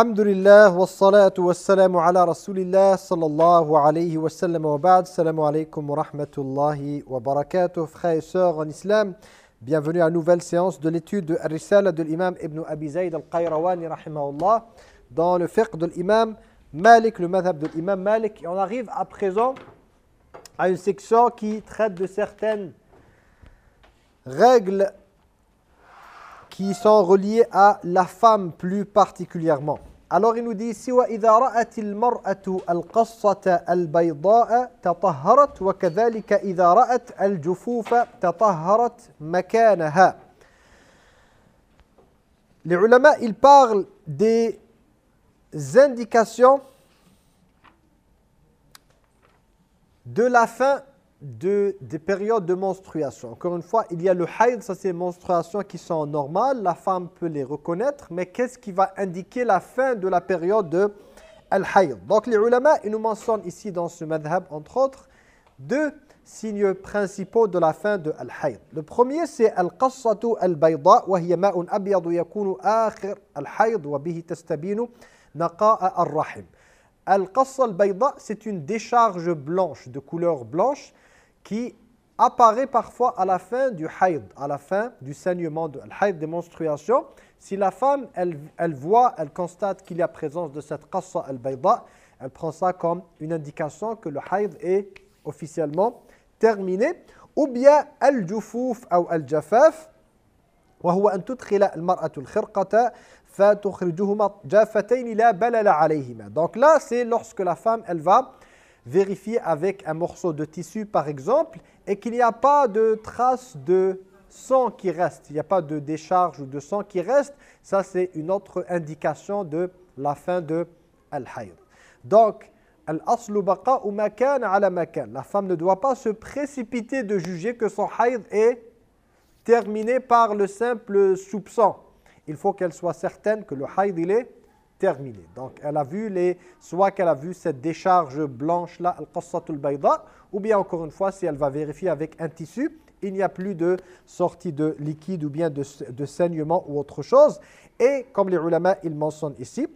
Elhamdülillah ve salatu ve selamu ala Resulillah sallallahu alayhi ve sellem wa ba'd. Selamu alaykum ve rahmetullahi ve barakatuh. Frères et sœurs en islam, bienvenue à une nouvelle séance de l'étude de Risala de l'imam Ibn Abi Zayd al-Qayrawani rahimahullah dans le fiqh de l'imam Malik, le madhab de l'imam Malik. Et on arrive à présent à une section qui traite de certaines règles qui sont reliées à la femme plus particulièrement. Alors il nous dit ici وَإِذَا رَأَتِ الْمَرْأَةُ الْقَصَّةَ الْبَيْضَاءَ تَطَهَّرَتْ وَكَذَلِكَ إِذَا رَأَتْ الْجُفُوفَ تَطَهَّرَتْ مَكَانَهَا Les ulama, ils parlent des indications de la fin de, des périodes de menstruation. Encore une fois, il y a le haïd, ça c'est les menstruations qui sont normales, la femme peut les reconnaître, mais qu'est-ce qui va indiquer la fin de la période de al-haïd Donc les ulama, ils nous mentionnent ici dans ce madhab, entre autres, deux signes principaux de la fin de al-haïd. Le premier, c'est al-qassatu al-bayda, wa hiya ma'un abyadu yakunu akhir al-haïd, wa bihi tastabinu naqa'a al-rahim. Al-qassa al-bayda, c'est une décharge blanche, de couleur blanche, qui apparaît parfois à la fin du haïd, à la fin du saignement de haïd, des menstruations. Si la femme, elle, elle voit, elle constate qu'il y a présence de cette qassa al-bayda, elle prend ça comme une indication que le haïd est officiellement terminé. Ou bien al-jufuf ou al-jafaf, وهو أن تدخل المرأة الخرقة فتخرجهما جافتين لا بلل عليهما. Donc là, c'est lorsque la femme, elle va vérifier avec un morceau de tissu par exemple et qu'il n'y a pas de trace de sang qui reste, il n'y a pas de décharge ou de sang qui reste, ça c'est une autre indication de la fin de al-hayd. Donc, ou makan ala makan. La femme ne doit pas se précipiter de juger que son hayd est terminé par le simple soupçon. Il faut qu'elle soit certaine que le hayd il est terminé. Donc, elle a vu les, soit qu'elle a vu cette décharge blanche-là, al-qassatul bayda, ou bien encore une fois, si elle va vérifier avec un tissu, il n'y a plus de sortie de liquide ou bien de, de saignement ou autre chose. Et comme les ulama, ils mentionnent ici,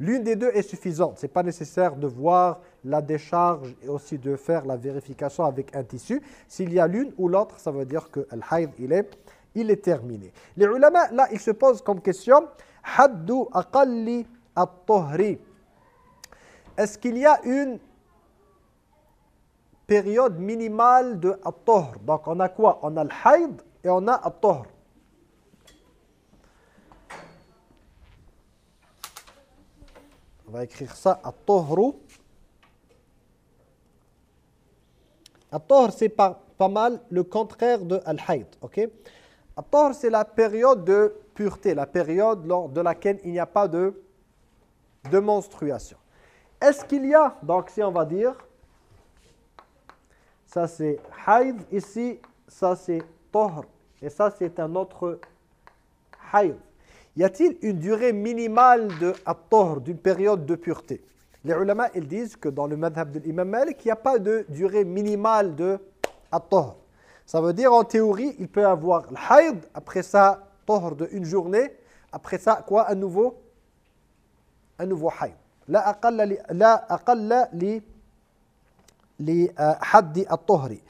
L'une des deux est suffisante. Ce n'est pas nécessaire de voir la décharge et aussi de faire la vérification avec un tissu. S'il y a l'une ou l'autre, ça veut dire que hayd, il est il est terminé. Les ulama, là, ils se posent comme question Haddu aqalli at-tuhri. Est-ce qu'il y a une période minimale de at-tuhr Donc, on a quoi? On a le hayd et on a at-tuhr. On va écrire ça at-tuhru. At-tuhr, c'est pas, pas mal le contraire de al-hayd, ok? At-tahr, c'est la période de pureté, la période lors de laquelle il n'y a pas de, menstruation. Est-ce qu'il y a, donc si on va dire, ça c'est haïd, ici, ça c'est tahr, et ça c'est un autre haïd. Y a-t-il une durée minimale de at d'une période de pureté? Les ulama, ils disent que dans le madhab de l'imam Malik, il n'y a pas de durée minimale de at-tahr. Ça veut dire, en théorie, il peut avoir le haïd, après ça, tohr de une journée, après ça, quoi, à nouveau? Un nouveau haïd. La aqalla li euh, haddi at-tohri.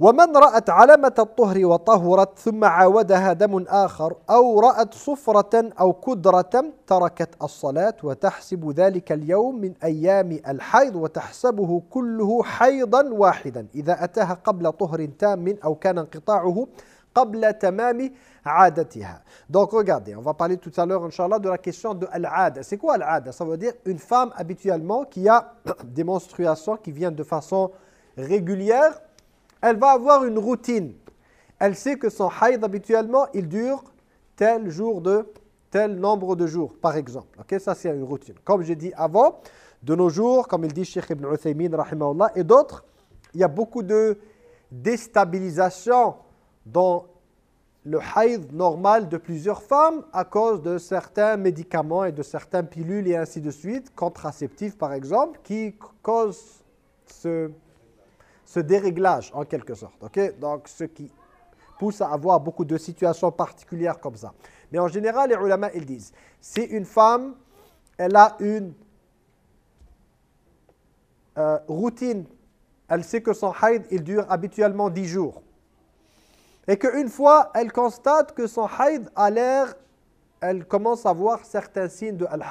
ومن رأت علامة الطهر وطهرت ثم عاودها دم آخر أو رأت صفرة أو كدرة تركت الصلاة وتحسب ذلك اليوم من أيام الحيض وتحسبه كله حيضا واحدا إذا أتاها قبل طهر تام أو كان انقطاعه قبل تمام عادتها. Donc regardez, on va parler tout à l'heure, Inch'Allah, de la question de al-ada. C'est quoi al-ada Ça veut dire une femme habituellement qui a des menstruations qui viennent de façon régulière elle va avoir une routine. Elle sait que son haïd habituellement, il dure tel jour de tel nombre de jours, par exemple. Ça, c'est une routine. Comme j'ai dit avant, de nos jours, comme il dit Sheikh Ibn Uthaymin, et d'autres, il y a beaucoup de déstabilisation dans le haïd normal de plusieurs femmes à cause de certains médicaments et de certains pilules et ainsi de suite, contraceptifs par exemple, qui causent ce ce déréglage en quelque sorte. ok? Donc ce qui pousse à avoir beaucoup de situations particulières comme ça. Mais en général, les ulama, ils disent, si une femme, elle a une euh, routine, elle sait que son haïd, il dure habituellement 10 jours. Et qu'une fois, elle constate que son haïd a l'air, elle commence à voir certains signes de al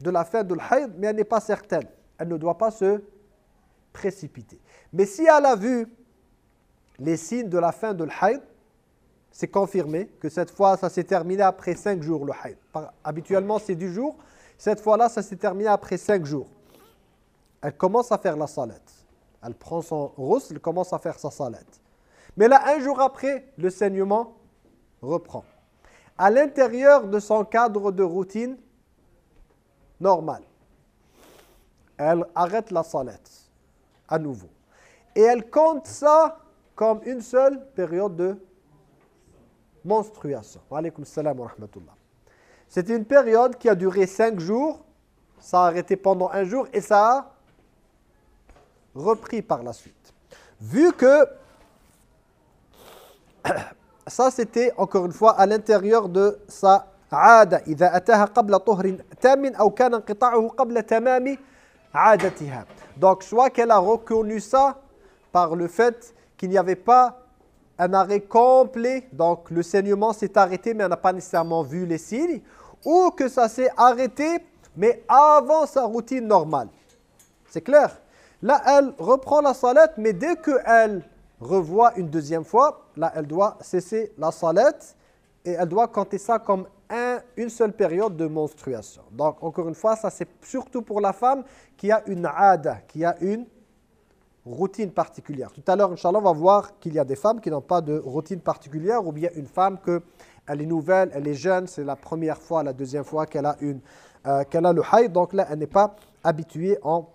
de la fin de l'haïd, mais elle n'est pas certaine. Elle ne doit pas se Mais si elle a vu les signes de la fin de l'haïd, c'est confirmé que cette fois, ça s'est terminé après 5 jours le haïd. Habituellement, c'est du jour. Cette fois-là, ça s'est terminé après 5 jours elle commence à faire la salette. Elle prend son rousse, elle commence à faire sa salette. Mais là, un jour après, le saignement reprend. À l'intérieur de son cadre de routine normal, elle arrête la salette à nouveau. Et elle compte ça comme une seule période de menstruation. Wa salam wa rahmatullah. C'était une période qui a duré cinq jours, ça a arrêté pendant un jour et ça a repris par la suite. Vu que ça c'était encore une fois à l'intérieur de sa عادة إذا أتاها قبل طهر تام أو كان انقطاعه قبل تمام عادتها. donc soit qu'elle a reconnu ça par le fait qu'il n'y avait pas un arrêt complet, donc le saignement s'est arrêté mais elle n'a pas nécessairement vu les signes, ou que ça s'est arrêté mais avant sa routine normale. C'est clair Là, elle reprend la salette, mais dès qu'elle revoit une deuxième fois, là, elle doit cesser la salette et elle doit compter ça comme une seule période de menstruation. Donc, encore une fois, ça c'est surtout pour la femme qui a une ada, qui a une routine particulière. Tout à l'heure, Inch'Allah, on va voir qu'il y a des femmes qui n'ont pas de routine particulière ou bien une femme que elle est nouvelle, elle est jeune, c'est la première fois, la deuxième fois qu'elle a, euh, qu'elle a le haïd, donc là, elle n'est pas habituée en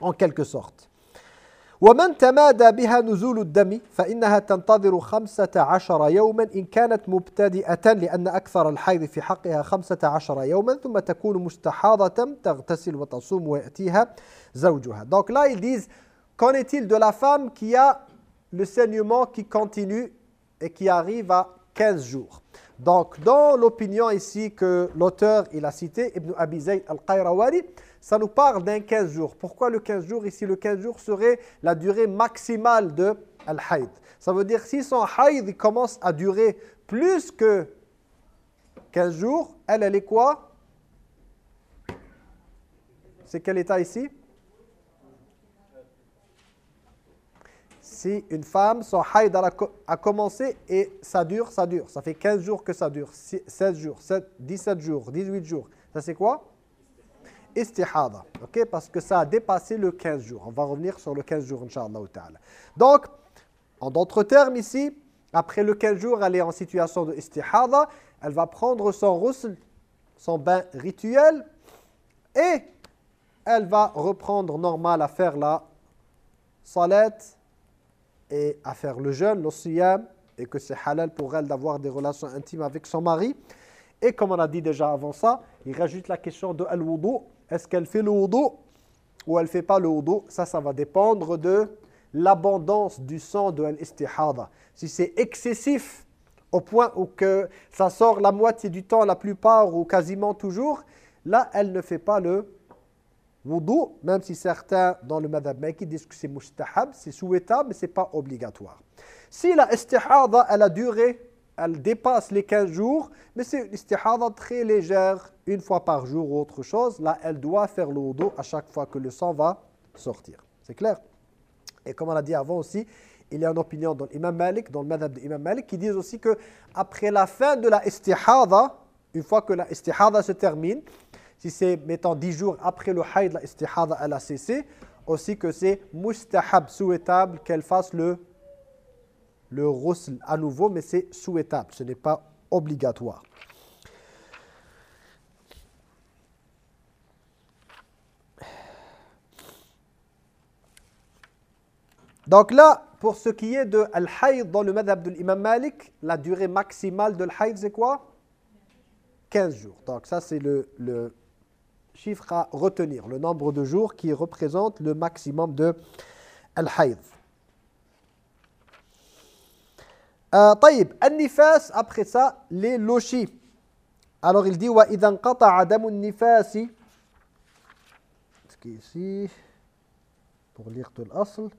en quelque sorte. ومن تمادى بها نزول الدم فإنها تنتظر خمسة عشر يوما إن كانت مبتدئة لأن أكثر الحيض في حقها خمسة عشر يوما ثم تكون مستحاضة تغتسل وتصوم ويأتيها زوجها. Donc là ils disent qu'en est-il de la femme qui a le saignement qui continue et qui arrive à 15 jours. Donc dans l'opinion ici que l'auteur il a cité Ibn Abi Zayd al-Qayrawani ça nous parle d'un 15 jours. Pourquoi le 15 jours Ici, le 15 jours serait la durée maximale de al-hayd. Ça veut dire si son hayd commence à durer plus que 15 jours, elle, elle est quoi? C'est quel état ici? Si une femme, son hayd a, commencé et ça dure, ça dure. Ça fait 15 jours que ça dure, 16 jours, 17 jours, 18 jours. Ça c'est quoi? Istihada, ok? Parce que ça a dépassé le 15 jours. On va revenir sur le 15 jours, Inch'Allah. Donc, en d'autres termes ici, après le 15 jours, elle est en situation de istihada, elle va prendre son roussel, son bain rituel, et elle va reprendre normal à faire la salat et à faire le jeûne, le siyam, et que c'est halal pour elle d'avoir des relations intimes avec son mari. Et comme on a dit déjà avant ça, il rajoute la question de al-wudu, est-ce qu'elle fait le wudu ou elle ne fait pas le wudu? Ça, ça va dépendre de l'abondance du sang de l'istihada. Si c'est excessif au point où ça sort la moitié du temps, la plupart ou quasiment toujours, là, elle ne fait pas le wudu, même si certains dans le madhab qui disent que c'est mustahab, c'est souhaitable, mais ce n'est pas obligatoire. Si la istihada, elle a duré elle dépasse les 15 jours, mais c'est une istihada très légère, une fois par jour ou autre chose. Là, elle doit faire le wudu à chaque fois que le sang va sortir. C'est clair? Et comme on l'a dit avant aussi, il y a une opinion dans l'imam Malik, dans le madhab de l'imam Malik, qui disent aussi que après la fin de la istihada, une fois que la istihada se termine, si c'est, mettons, 10 jours après le haïd, la istihada, elle a cessé, aussi que c'est mustahab, souhaitable qu'elle fasse le le à nouveau, mais c'est souhaitable, ce n'est pas obligatoire. Donc là, pour ce qui est de al-hayd dans le madhab de l'imam Malik, la durée maximale de l'hayd, c'est quoi 15 jours. Donc ça, c'est le, le, chiffre à retenir, le nombre de jours qui représente le maximum de al-hayd. Euh, طيب, النفاس, après ça, les lochis. Alors il dit, وَإِذَا انْقَطَعَ دَمُ النِّفَاسِ Ce qui est ici, pour lire tout l'asl.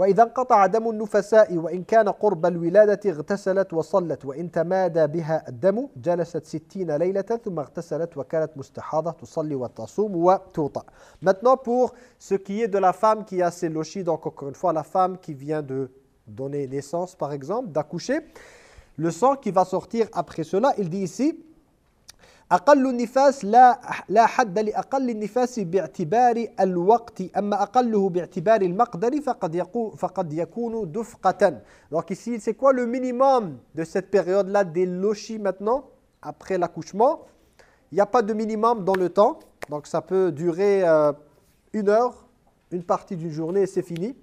وإذا انقطع دم النفساء وإن كان قرب الولادة اغتسلت وصلت وإن تمادى بها الدم جلست ستين ليلة ثم اغتسلت وكانت مستحاضة تصلي وتصوم وتوطأ. Maintenant pour ce qui est de la femme qui a ses lochis, donc encore une fois la femme qui vient de donner naissance par exemple, d'accoucher, le sang qui va sortir après cela, il dit ici أقل النفاس لا لا حد لأقل النفاس باعتبار الوقت أما أقله باعتبار المقدر فقد يكون فقد يكون دفقة. Donc ici, c'est quoi le minimum de cette période-là des lochis maintenant après l'accouchement Il n'y a pas de minimum dans le temps, donc ça peut durer euh, une heure, une partie d'une journée et c'est fini.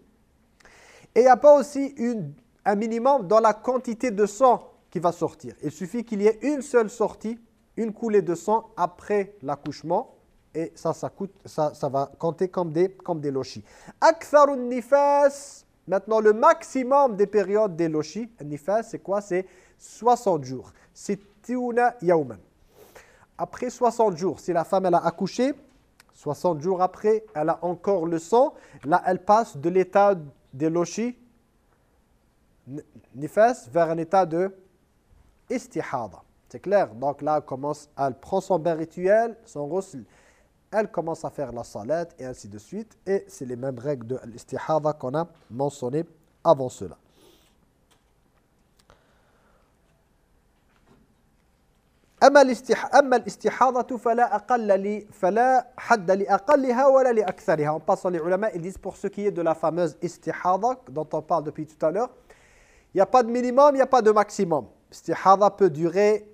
Et il n'y a pas aussi une, un minimum dans la quantité de sang qui va sortir. Il suffit qu'il y ait une seule sortie une coulée de sang après l'accouchement et ça, ça, coûte, ça, ça va compter comme des, comme des lochis. Aktharun nifas, maintenant le maximum des périodes des lochis, nifas c'est quoi? C'est 60 jours. C'est tiuna. Après 60 jours, si la femme elle a accouché, 60 jours après, elle a encore le sang, là elle passe de l'état des lochis, nifas, vers un état de istihada. C'est clair Donc là, elle, commence, elle prend son bain rituel, son ghusl, elle commence à faire la salat et ainsi de suite. Et c'est les mêmes règles de l'istihada qu'on a mentionnées avant cela. أما أما الاستحاضة فلا أقل لي فلا حد لأقلها ولا لأكثرها. En passant les ulama, ils disent pour ce qui est de la fameuse istihada dont on parle depuis tout à l'heure, il n'y a pas de minimum, il n'y a pas de maximum. Istihada peut durer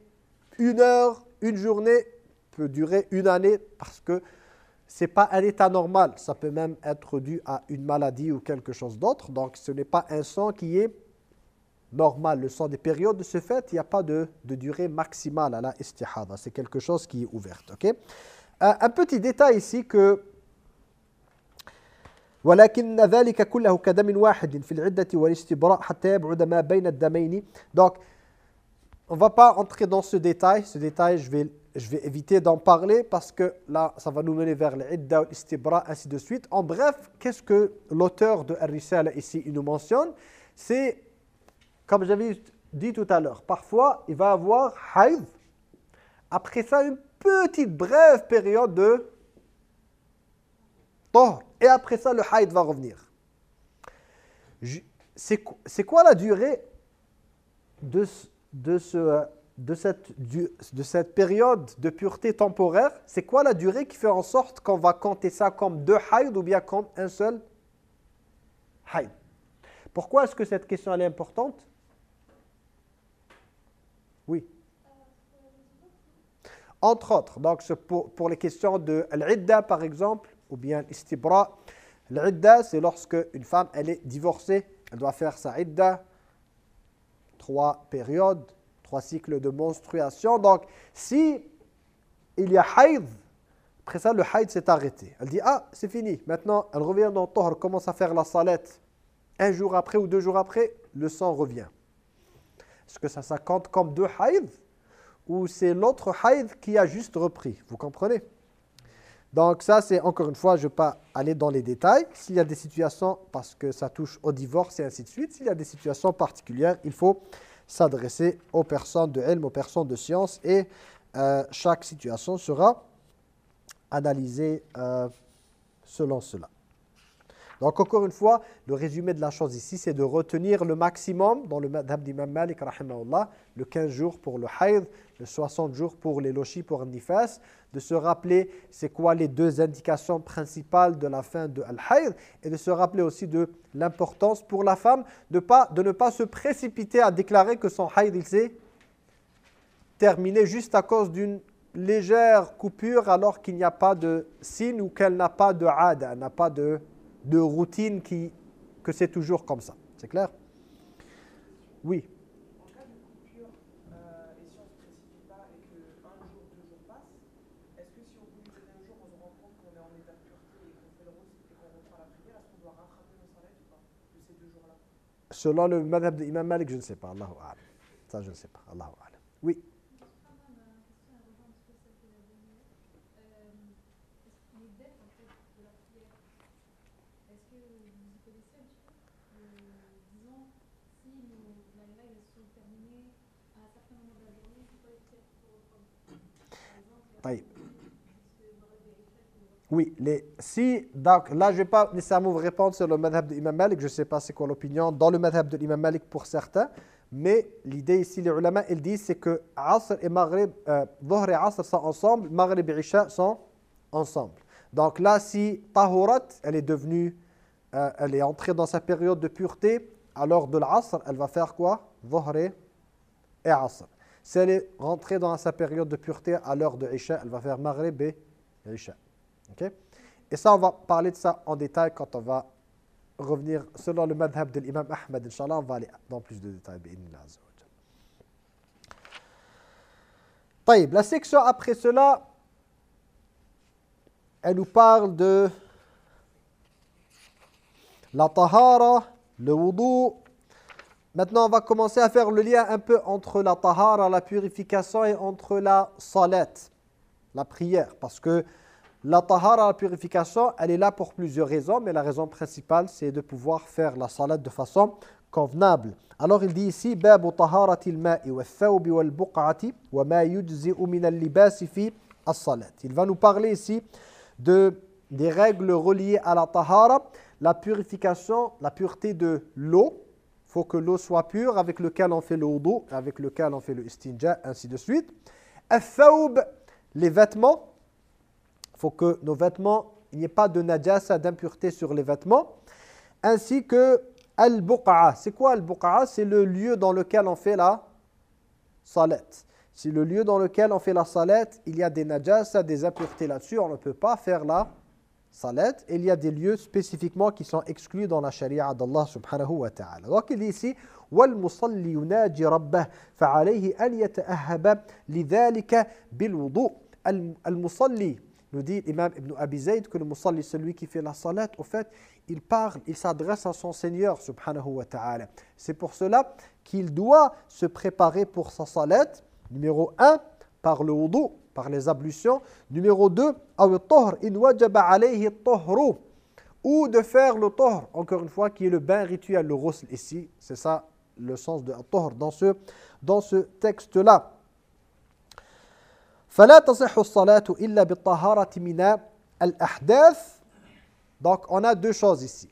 une heure, une journée peut durer une année parce que ce n'est pas un état normal. Ça peut même être dû à une maladie ou quelque chose d'autre. Donc, ce n'est pas un sang qui est normal. Le sang des périodes, de ce fait, il n'y a pas de, durée maximale à la istihada. C'est quelque chose qui est ouvert. ok euh, un petit détail ici que ولكن ذلك كله كدم واحد في العدة والاستبراء حتى يبعد ما بين الدمين donc on ne va pas entrer dans ce détail. Ce détail, je vais, éviter d'en parler parce que là, ça va nous mener vers l'idda, l'istibra, ainsi de suite. En bref, qu'est-ce que l'auteur de Ar-Risala ici nous mentionne? C'est, comme j'avais dit tout à l'heure, parfois, il va avoir haïd. Après ça, une petite brève période de toh. Et après ça, le haïd va revenir. C'est quoi la durée de de, ce, de, cette, de cette période de pureté temporaire, c'est quoi la durée qui fait en sorte qu'on va compter ça comme deux haïd ou bien comme un seul haïd Pourquoi est-ce que cette question est importante? Oui. Entre autres, donc pour, les questions de l'idda par exemple, ou bien l'istibra. L'idda, c'est lorsque une femme elle est divorcée, elle doit faire sa idda, trois périodes, trois cycles de menstruation. Donc, si il y a haïd, après ça, le haïd s'est arrêté. Elle dit, ah, c'est fini. Maintenant, elle revient dans elle commence à faire la salette. Un jour après ou deux jours après, le sang revient. Est-ce que ça, ça compte comme deux haïd ou c'est l'autre haïd qui a juste repris? Vous comprenez? Donc ça, c'est encore une fois, je ne vais pas aller dans les détails. S'il y a des situations, parce que ça touche au divorce et ainsi de suite, s'il y a des situations particulières, il faut s'adresser aux personnes de ilm, aux personnes de science, et euh, chaque situation sera analysée euh, selon cela. Donc encore une fois, le résumé de la chose ici, c'est de retenir le maximum dans le madhab d'Imam Malik, le 15 jours pour le haïd, le 60 jours pour les lochis, pour nifas, de se rappeler c'est quoi les deux indications principales de la fin de al-haïd, et de se rappeler aussi de l'importance pour la femme de, ne pas se précipiter à déclarer que son haïd il s'est terminé juste à cause d'une légère coupure alors qu'il n'y a pas de signe ou qu'elle n'a pas de ad, n'a pas de de routine qui, que c'est toujours comme ça. C'est clair? Oui. En cas de coupure, et si on ne se précipite pas et qu'un jour, deux jours passent, est-ce que si au bout du deuxième jour, on se rend compte qu'on est en état de pureté et qu'on fait le rose et qu'on reprend la prière, est-ce qu'on doit rattraper nos salaires ou pas, de ces deux jours-là? Selon le madhab de Imam Malik, je ne sais pas. Allahu Ça, je ne sais pas. Allahu Oui. Oui, si, donc là je ne vais pas nécessairement vous répondre sur le madhab de l'imam Malik, je ne sais pas c'est quoi l'opinion dans le madhab de l'imam Malik pour certains, mais l'idée ici, les ulama, ils disent que Asr et Maghrib, euh, et Asr sont ensemble, Maghrib et Isha sont ensemble. Donc là, si Tahurat, elle est devenue, euh, elle est entrée dans sa période de pureté, alors de l'Asr, elle va faire quoi? Dhuhr et Asr. Si elle est rentrée dans sa période de pureté à l'heure de Isha, elle va faire Maghrib et Isha. Et ça, on va parler de ça en détail quand on va revenir selon le madhab de l'imam Ahmed. Inch'Allah, on va aller dans plus de détails. La section après cela, elle nous parle de la tahara, le wudu. Maintenant, on va commencer à faire le lien un peu entre la tahara, la purification, et entre la salat, la prière. Parce que la tahara, la purification, elle est là pour plusieurs raisons, mais la raison principale, c'est de pouvoir faire la salat de façon convenable. Alors il dit ici, Il va nous parler ici de, des règles reliées à la tahara, la purification, la pureté de l'eau. Faut que l'eau soit pure avec lequel on fait le wudu, avec lequel on fait le istinja, ainsi de suite. les vêtements, faut que nos vêtements, il n'y ait pas de najasa, d'impureté sur les vêtements, ainsi que al-buqa'a. C'est quoi al-buqa'a C'est le lieu dans lequel on fait la salette. Si le lieu dans lequel on fait la salette, il y a des najasa, des impuretés là-dessus, on ne peut pas faire la salette. il y a des lieux spécifiquement qui sont exclus dans la charia d'Allah subhanahu wa ta'ala. Donc il dit ici وَالْمُصَلِّ يُنَاجِ رَبَّهِ فَعَلَيْهِ أَنْ يَتَأَهَّبَ لِذَلِكَ بِالْوُضُوء Al-musalli, nous dit l'imam Ibn Abi Zayd que le musalli, celui qui fait la salat, au fait, il parle, il s'adresse à son Seigneur, subhanahu wa ta'ala. C'est pour cela qu'il doit se préparer pour sa salat, numéro 1, par le wudu, par les ablutions. Numéro 2, ou de faire le tohr, encore une fois, qui est le bain rituel, le ghusl ici. C'est ça le sens de tohr dans ce, dans ce texte-là. فلا تصح الصلاة إلا بالطهارة من الأحداث Donc on a deux choses ici.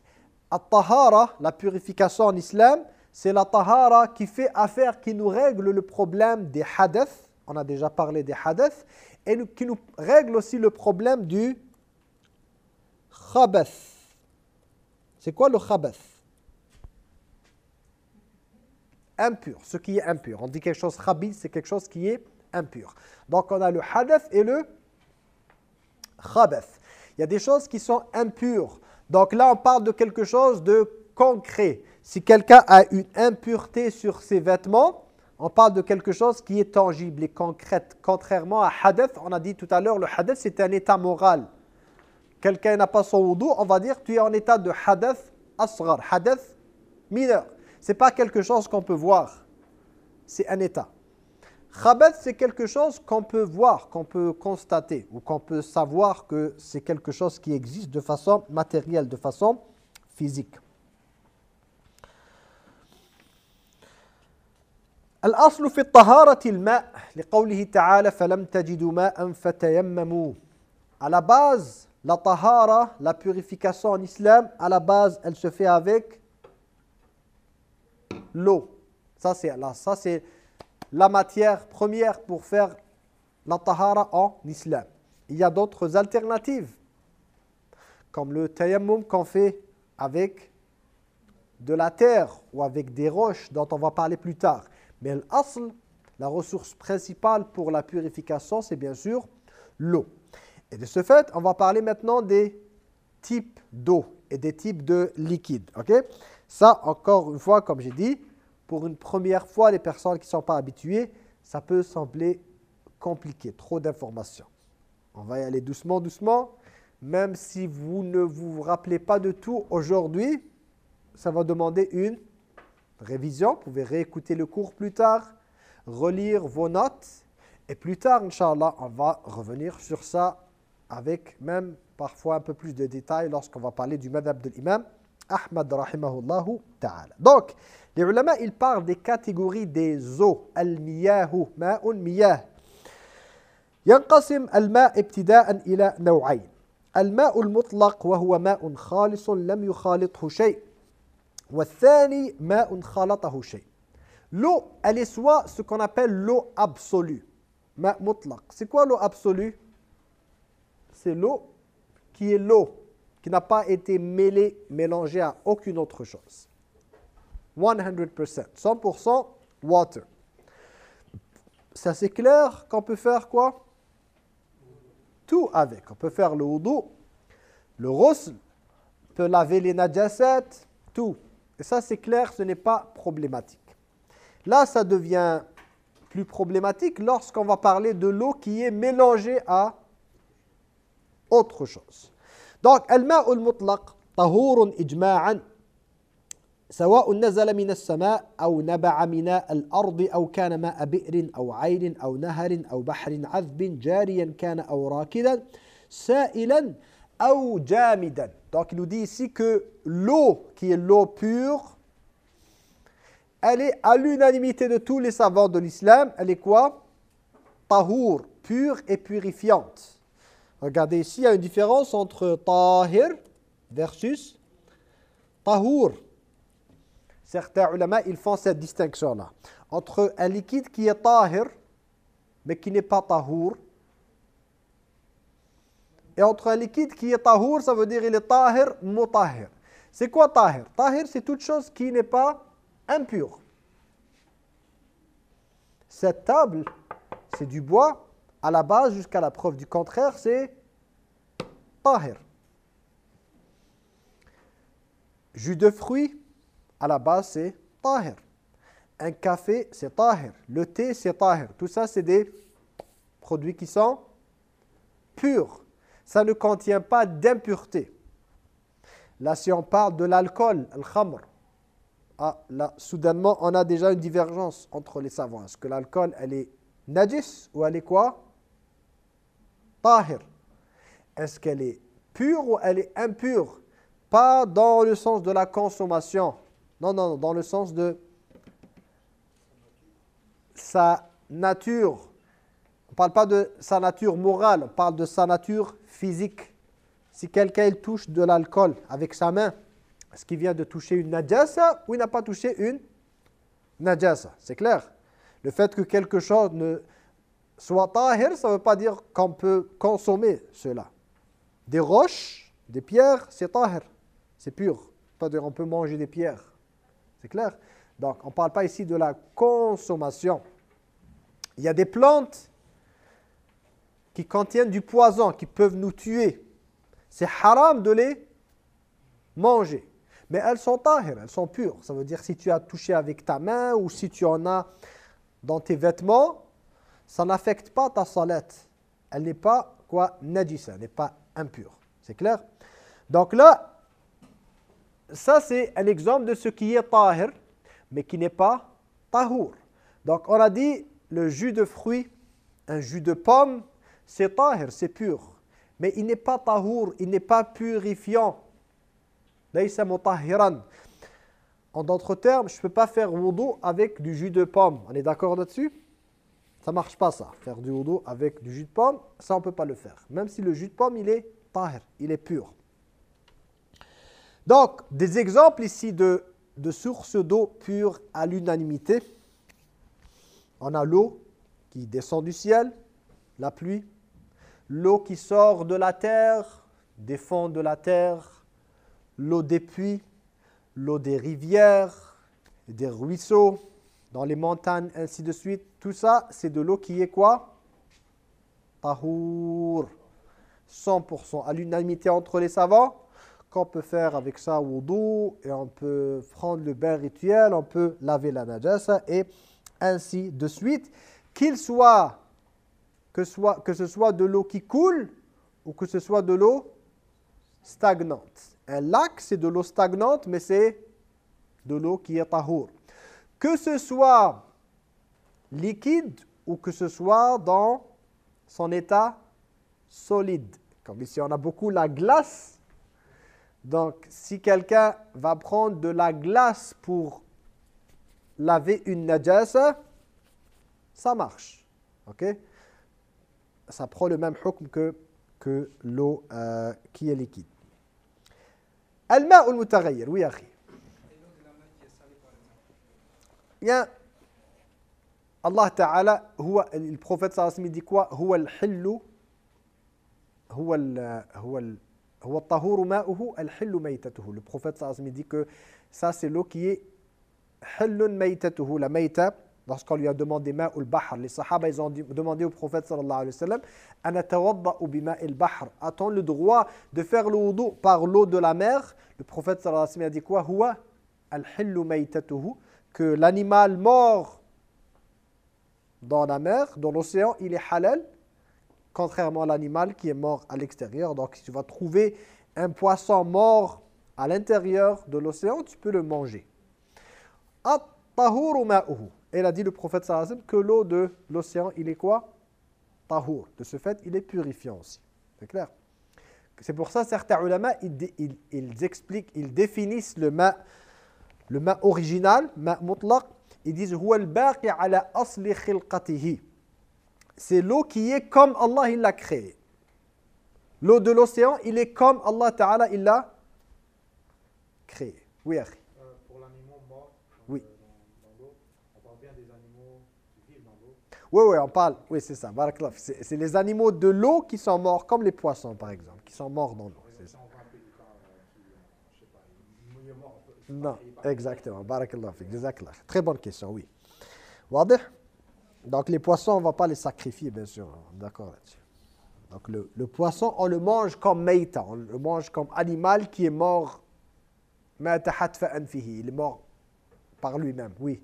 At-tahara, la purification en islam, c'est la tahara qui fait affaire, qui nous règle le problème des hadith. on a déjà parlé des hadith. Et qui nous règle aussi le problème du khabath. C'est quoi le khabath? Impur, ce qui est impur. On dit quelque chose khabith, c'est quelque chose qui est impur. Donc on a le hadath et le khabath. Il y a des choses qui sont impures. Donc là on parle de quelque chose de concret. Si quelqu'un a une impureté sur ses vêtements, on parle de quelque chose qui est tangible et concret. Contrairement à hadath, on a dit tout à l'heure, le hadath c'est un état moral. Quelqu'un n'a pas son wudu, on va dire tu es en état de hadath asghar, hadath mineur. Ce n'est pas quelque chose qu'on peut voir, c'est un état. Khabath, c'est quelque chose qu'on peut voir, qu'on peut constater, ou qu'on peut savoir que c'est quelque chose qui existe de façon matérielle, de façon physique. الأصل في الطهارة الماء لقوله تعالى فلم تجدوا ماء فتيمموا À la base, la tahara, la purification en islam, à la base, elle se fait avec l'eau. Ça c'est ça c'est la matière première pour faire la tahara en islam. Il y a d'autres alternatives, comme le tayammum qu'on fait avec de la terre ou avec des roches dont on va parler plus tard. Mais l'asl, la ressource principale pour la purification, c'est bien sûr l'eau. Et de ce fait, on va parler maintenant des types d'eau et des types de liquides. ok? Ça, encore une fois, comme j'ai dit, pour une première fois, les personnes qui ne sont pas habituées, ça peut sembler compliqué, trop d'informations. On va y aller doucement, doucement. Même si vous ne vous rappelez pas de tout aujourd'hui, ça va demander une révision, vous pouvez réécouter le cours plus tard, relire vos notes, et plus tard, Inch'Allah, on va revenir sur ça avec même parfois un peu plus de détails lorsqu'on va parler du madhab de l'imam Ahmad rahimahullahu ta'ala. Donc, les ulama, ils parlent des catégories des eaux. Al-miyahu, ma'un miyah. ينقسم الماء ابتداء إلى نوعين الماء المطلق وهو ماء خالص لم يخالطه شيء والثاني ماء خالطه شيء L'eau, elle est soit ce qu'on appelle l'eau absolue. Ma mutlaq. C'est quoi l'eau absolue C'est l'eau qui est l'eau, qui n'a pas été mêlée, mélangée à aucune autre chose. 100%, 100% water. Ça c'est clair qu'on peut faire quoi Tout avec. On peut faire le wudu, le rosl, on peut laver les najasat, tout. Et ça c'est clair, ce n'est pas problématique. Là ça devient plus problématique lorsqu'on va parler de l'eau qui est mélangée à autre chose. Donc, الماء المطلق طهور إجماعا سواء نزل من السماء أو نبع من الأرض أو كان ماء بئر أو عين أو نهر أو بحر عذب جاريا كان أو راكدا سائلا أو جامدا donc il nous dit ici que l'eau qui est l'eau pure, elle est à l'unanimité de tous les savants de l'islam, elle est quoi? Tahour, pure et purifiante. Regardez ici, il y a une différence entre tahir versus tahour. Certains ulama, ils font cette distinction-là. Entre un liquide qui est tahir, mais qui n'est pas tahour, et entre un liquide qui est tahour, ça veut dire il est tahir, mutahir. C'est quoi tahir? Tahir, c'est toute chose qui n'est pas impure. Cette table, c'est du bois. À la base, jusqu'à la preuve du contraire, c'est tahir. Jus de fruits, à la base, c'est tahir. Un café, c'est tahir. Le thé, c'est tahir. Tout ça, c'est des produits qui sont purs. Ça ne contient pas d'impureté. Là, si on parle de l'alcool, al-khamr, ah, là, soudainement, on a déjà une divergence entre les savants. Est-ce que l'alcool, elle est najis ou elle est quoi? Tahir. Est-ce qu'elle est pure ou elle est impure? Pas dans le sens de la consommation. Non, non, non, dans le sens de sa nature. On ne parle pas de sa nature morale, on parle de sa nature physique. Si quelqu'un touche de l'alcool avec sa main, est-ce qu'il vient de toucher une najasa ou il n'a pas touché une najasa? C'est clair Le fait que quelque chose ne soit tahir, ça ne veut pas dire qu'on peut consommer cela. Des roches, des pierres, c'est tahir, c'est pur. Pas dire on peut manger des pierres. C'est clair Donc, on ne parle pas ici de la consommation. Il y a des plantes qui contiennent du poison, qui peuvent nous tuer. C'est haram de les manger. Mais elles sont tahir, elles sont pures. Ça veut dire si tu as touché avec ta main ou si tu en as dans tes vêtements, ça n'affecte pas ta salette. Elle n'est pas quoi najisa, elle n'est pas impure. C'est clair? Donc là, ça c'est un exemple de ce qui est tahir, mais qui n'est pas tahour. Donc on a dit le jus de fruits, un jus de pomme, c'est tahir, c'est pur. Mais il n'est pas tahour, il n'est pas purifiant. En d'autres termes, je ne peux pas faire wudu avec du jus de pomme. On est d'accord là-dessus? Ça ne marche pas ça. Faire du wudu avec du jus de pomme, ça on ne peut pas le faire. Même si le jus de pomme, il est tahir, il est pur. Donc, des exemples ici de, de sources d'eau pure à l'unanimité. On a l'eau qui descend du ciel, la pluie. L'eau qui sort de la terre, des fonds de la terre, l'eau des puits, l'eau des rivières, des ruisseaux, dans les montagnes, ainsi de suite. Tout ça, c'est de l'eau qui est quoi? Tahour. 100% à l'unanimité entre les savants qu'on peut faire avec ça wudu et on peut prendre le bain rituel, on peut laver la najasa et ainsi de suite. Qu'il soit que, soit, que ce soit de l'eau qui coule ou que ce soit de l'eau stagnante. Un lac, c'est de l'eau stagnante, mais c'est de l'eau qui est tahour. que ce soit liquide ou que ce soit dans son état solide. Comme ici, on a beaucoup la glace. Donc, si quelqu'un va prendre de la glace pour laver une najasa, ça marche. Ok? ça prend le même hukm que, que l'eau euh, qui est liquide. Ou oui. Eh bien, Allah Ta'ala, le prophète sallallahu dit quoi? Al-hillu, huwa. Le prophète dit que ça c'est l'eau qui est la lorsqu'on lui a demandé ma ou bahr. Les sahaba ils ont demandé au prophète sallallahu alayhi wa sallam bima bahr a-t-on le droit de faire le par l'eau de la mer? Le prophète sallallahu alayhi wa sallam a dit quoi? Al maytatuhu que l'animal mort dans la mer dans l'océan il est halal contrairement à l'animal qui est mort à l'extérieur. Donc si tu vas trouver un poisson mort à l'intérieur de l'océan tu peux le manger. At-tahuru ma'uhu. Et a dit le prophète sallallahu que l'eau de l'océan, il est quoi? Tahour. De ce fait, il est purifiant aussi. C'est clair? C'est pour ça certains ulama, ils, ils, expliquent, ils définissent le ma, le ma original, ma mutlaq, ils disent « huwa al-baqi ala asli khilqatihi » c'est l'eau qui est comme Allah il l'a créée. L'eau de l'océan, il est comme Allah Ta'ala il l'a créé. Oui, euh, Pour l'animal mort, oui. Euh, dans, l'eau, on parle bien des animaux qui vivent dans l'eau. Oui, oui, on parle, oui, c'est ça, c'est les animaux de l'eau qui sont morts, comme les poissons par exemple, qui sont morts dans l'eau. Non, exactement. Barakallah. Très bonne question, oui. Donc les poissons, on ne va pas les sacrifier, bien sûr. D'accord là-dessus. Donc le, le, poisson, on le mange comme meita, on le mange comme animal qui est mort. Il est mort par lui-même, oui.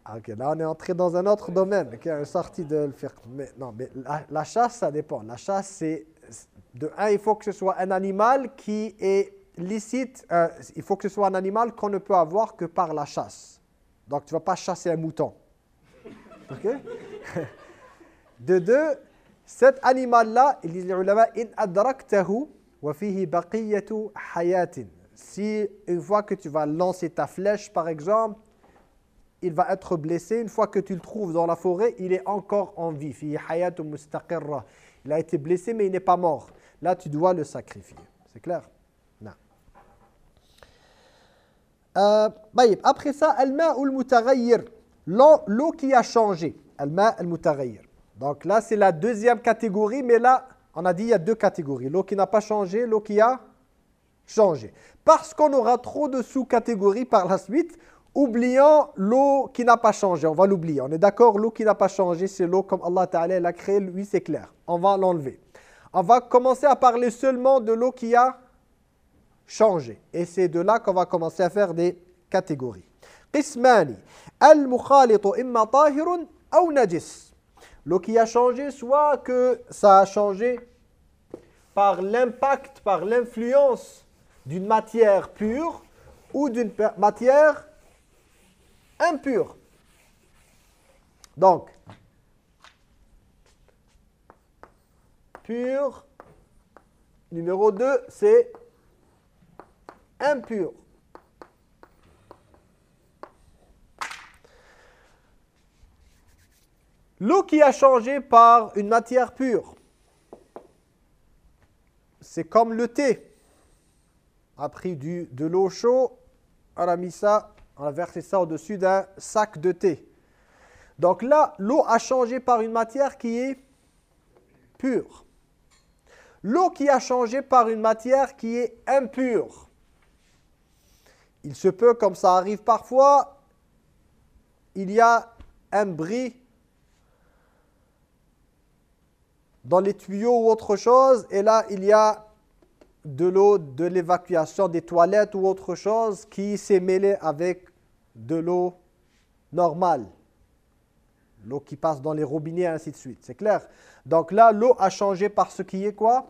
Ah, ok, là on est entré dans un autre domaine qui est sorti de faire. Mais non, mais la, la chasse, ça dépend. La chasse, c'est de un, il faut que ce soit un animal qui est licite, euh, il faut que ce soit un animal qu'on ne peut avoir que par la chasse. Donc tu ne vas pas chasser un mouton. Ok? De deux, cet animal-là, il dit les ulama, in adraktahu wa fihi baqiyatu hayatin. Si une fois que tu vas lancer ta flèche, par exemple, il va être blessé. Une fois que tu le trouves dans la forêt, il est encore en vie. Il a été blessé, mais il n'est pas mort. Là, tu dois le sacrifier. C'est clair? Euh, après ça. L'eau qui a changé. Donc là, c'est la deuxième catégorie, mais là, on a dit il y a deux catégories. L'eau qui n'a pas changé, l'eau qui a changé. Parce qu'on aura trop de sous-catégories par la suite, oublions l'eau qui n'a pas changé. On va l'oublier. On est d'accord, l'eau qui n'a pas changé, c'est l'eau comme Allah Ta'ala l'a créée, lui c'est clair. On va l'enlever. On va commencer à parler seulement de l'eau qui a changer. Et c'est de là qu'on va commencer à faire des catégories. Qismani. Al-mukhalitu imma tahirun ou najis. L'eau qui a changé, soit que ça a changé par l'impact, par l'influence d'une matière pure ou d'une matière impure. Donc, pur, numéro 2, c'est impur. L'eau qui a changé par une matière pure, c'est comme le thé. A pris de l'eau chaude, a mis ça, on a versé ça au-dessus d'un sac de thé. Donc là, l'eau a changé par une matière qui est pure. L'eau qui a changé par une matière qui est impure. Il se peut, comme ça arrive parfois, il y a un bris dans les tuyaux ou autre chose, et là, il y a de l'eau de l'évacuation des toilettes ou autre chose qui s'est mêlée avec de l'eau normale. L'eau qui passe dans les robinets, ainsi de suite. C'est clair Donc là, l'eau a changé par ce qui est quoi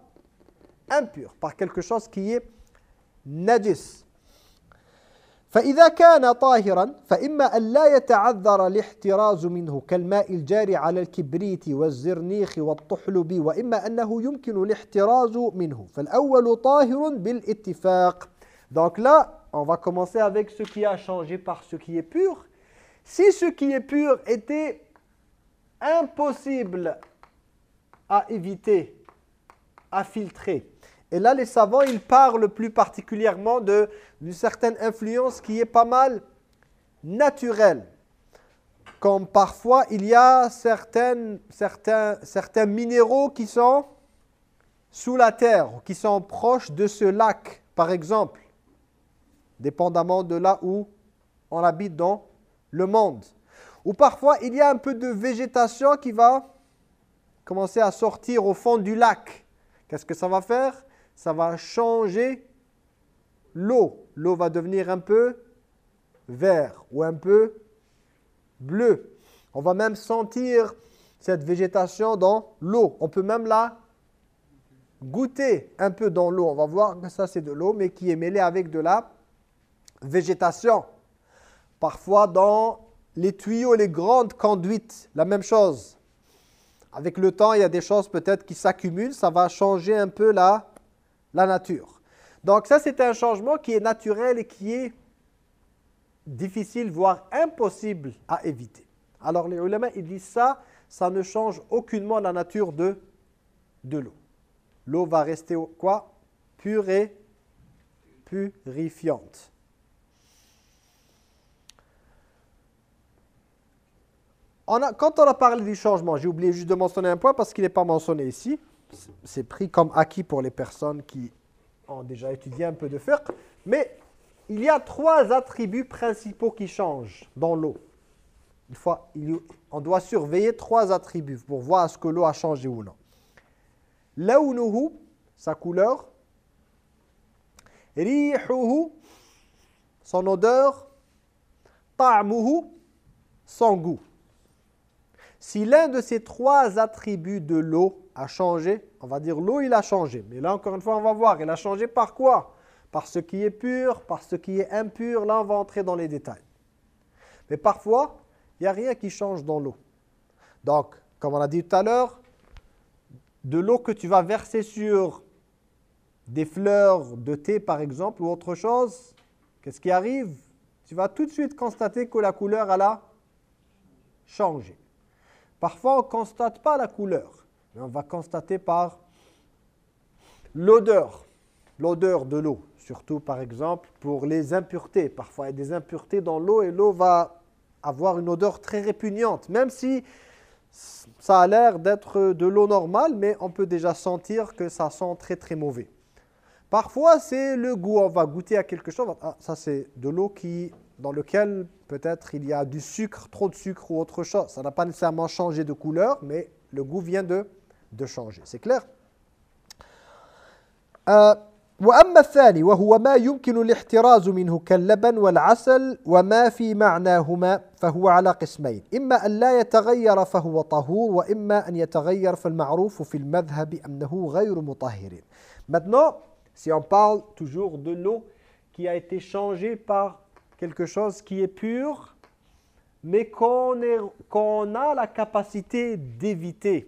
impur, par quelque chose qui est najis. فإذا كان طاهرا فإما أن لا يتعذر الاحتراز منه كالماء الجاري على الكبريت والزرنيخ والطحلب وإما أنه يمكن الاحتراز منه فالأول طاهر بالاتفاق Donc là, on va commencer avec ce qui a changé par ce qui est pur. Si ce qui est pur était impossible à éviter, à filtrer, et là, les savants, ils parlent plus particulièrement d'une certaine influence qui est pas mal naturelle. Comme parfois, il y a certains minéraux qui sont sous la terre, qui sont proches de ce lac, par exemple, dépendamment de là où on habite dans le monde. Ou parfois, il y a un peu de végétation qui va commencer à sortir au fond du lac. Qu'est-ce que ça va faire? Ça va changer l'eau. L'eau va devenir un peu vert ou un peu bleu. On va même sentir cette végétation dans l'eau. On peut même la goûter un peu dans l'eau. On va voir que ça c'est de l'eau, mais qui est mêlée avec de la végétation. Parfois dans les tuyaux, les grandes conduites, la même chose. Avec le temps, il y a des choses peut-être qui s'accumulent, ça va changer un peu la la nature. Donc ça, c'est un changement qui est naturel et qui est difficile, voire impossible à éviter. Alors les ulama, ils disent ça, ça ne change aucunement la nature de, de l'eau. L'eau va rester quoi? Pure et purifiante. Quand on a parlé du changement, j'ai oublié juste de mentionner un point parce qu'il n'est pas mentionné ici c'est pris comme acquis pour les personnes qui ont déjà étudié un peu de fiqh. Mais il y a trois attributs principaux qui changent dans l'eau. On doit surveiller trois attributs pour voir est-ce que l'eau a changé ou non. Launuhu, sa couleur. Rihuhu, son odeur. Ta'muhu, son goût. Si l'un de ces trois attributs de l'eau a changé, on va dire l'eau il a changé. Mais là encore une fois on va voir, il a changé par quoi? Par ce qui est pur, par ce qui est impur, là on va entrer dans les détails. Mais parfois, il n'y a rien qui change dans l'eau. Donc, comme on a dit tout à l'heure, de l'eau que tu vas verser sur des fleurs de thé par exemple ou autre chose, qu'est-ce qui arrive? Tu vas tout de suite constater que la couleur elle a changé. Parfois, on ne constate pas la couleur, mais on va constater par l'odeur, l'odeur de l'eau. Surtout, par exemple, pour les impuretés. Parfois, il y a des impuretés dans l'eau et l'eau va avoir une odeur très répugnante. Même si ça a l'air d'être de l'eau normale, mais on peut déjà sentir que ça sent très très mauvais. Parfois, c'est le goût. On va goûter à quelque chose. Ah, ça, c'est de l'eau qui dans lequel peut-être il y a du sucre, trop de sucre ou autre chose. Ça n'a pas nécessairement changé de couleur, mais le goût vient de, de changer. C'est clair وأما الثاني وهو ما يمكن الاحتراز منه كاللبن والعسل وما في معناهما فهو على قسمين إما أن لا يتغير فهو طهور وإما أن يتغير فالمعروف في المذهب أنه غير مطهر Maintenant, si on parle toujours de l'eau qui a été changée par quelque chose qui est pur, mais qu'on a la capacité d'éviter.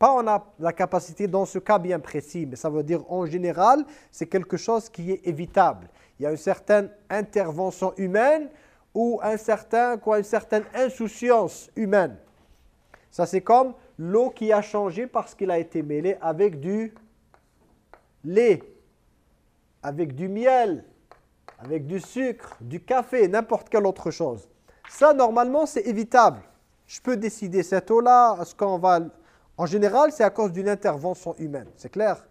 Pas on a la capacité dans ce cas bien précis, mais ça veut dire en général, c'est quelque chose qui est évitable. Il y a une certaine intervention humaine ou un certain, une certaine insouciance humaine. Ça c'est comme l'eau qui a changé parce qu'il a été mêlé avec du lait, avec du miel, avec du sucre, du café, n'importe quelle autre chose. Ça, normalement, c'est évitable. Je peux décider cette eau-là, ce qu'on va... En général, c'est à cause d'une intervention humaine, c'est clair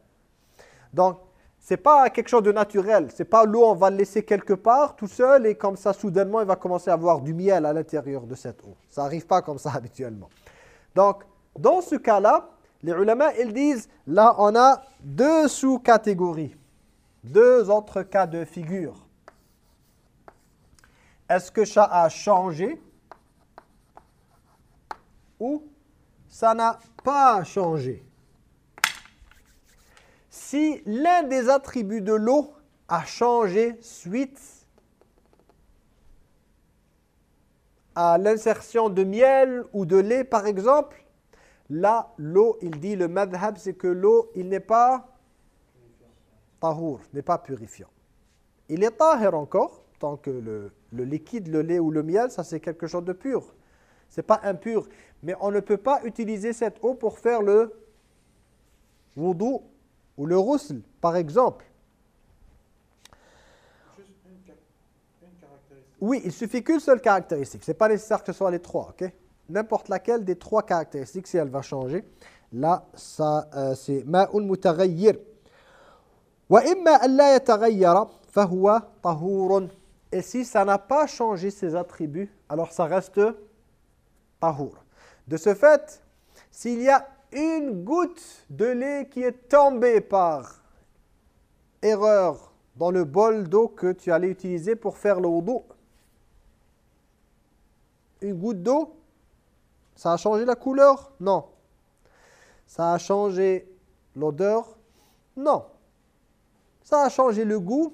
Donc, ce n'est pas quelque chose de naturel. Ce n'est pas l'eau, on va le laisser quelque part tout seul et comme ça, soudainement, il va commencer à avoir du miel à l'intérieur de cette eau. Ça n'arrive pas comme ça habituellement. Donc, dans ce cas-là, les ulama, ils disent, là, on a deux sous-catégories, deux autres cas de figure. Est-ce que ça a changé? Ou ça n'a pas changé? Si l'un des attributs de l'eau a changé suite à l'insertion de miel ou de lait par exemple, là l'eau, il dit le madhab c'est que l'eau, il n'est pas tahour, n'est pas purifiant. Il est tahir encore, tant que le, le, liquide, le lait ou le miel, ça c'est quelque chose de pur. C'est pas impur, mais on ne peut pas utiliser cette eau pour faire le wudu ou le roussel, par exemple. Oui, il suffit qu'une seule caractéristique. Ce n'est pas nécessaire que ce soit les trois, ok? N'importe laquelle des trois caractéristiques, si elle va changer, là, ça, euh, c'est ma'un mutaghayyir. Tahurun. Et si ça n'a pas changé ses attributs, alors ça reste tahour. De ce fait, s'il y a une goutte de lait qui est tombée par erreur dans le bol d'eau que tu allais utiliser pour faire le wudu, une goutte d'eau, ça a changé la couleur? Non. Ça a changé l'odeur? Non. Ça a changé le goût?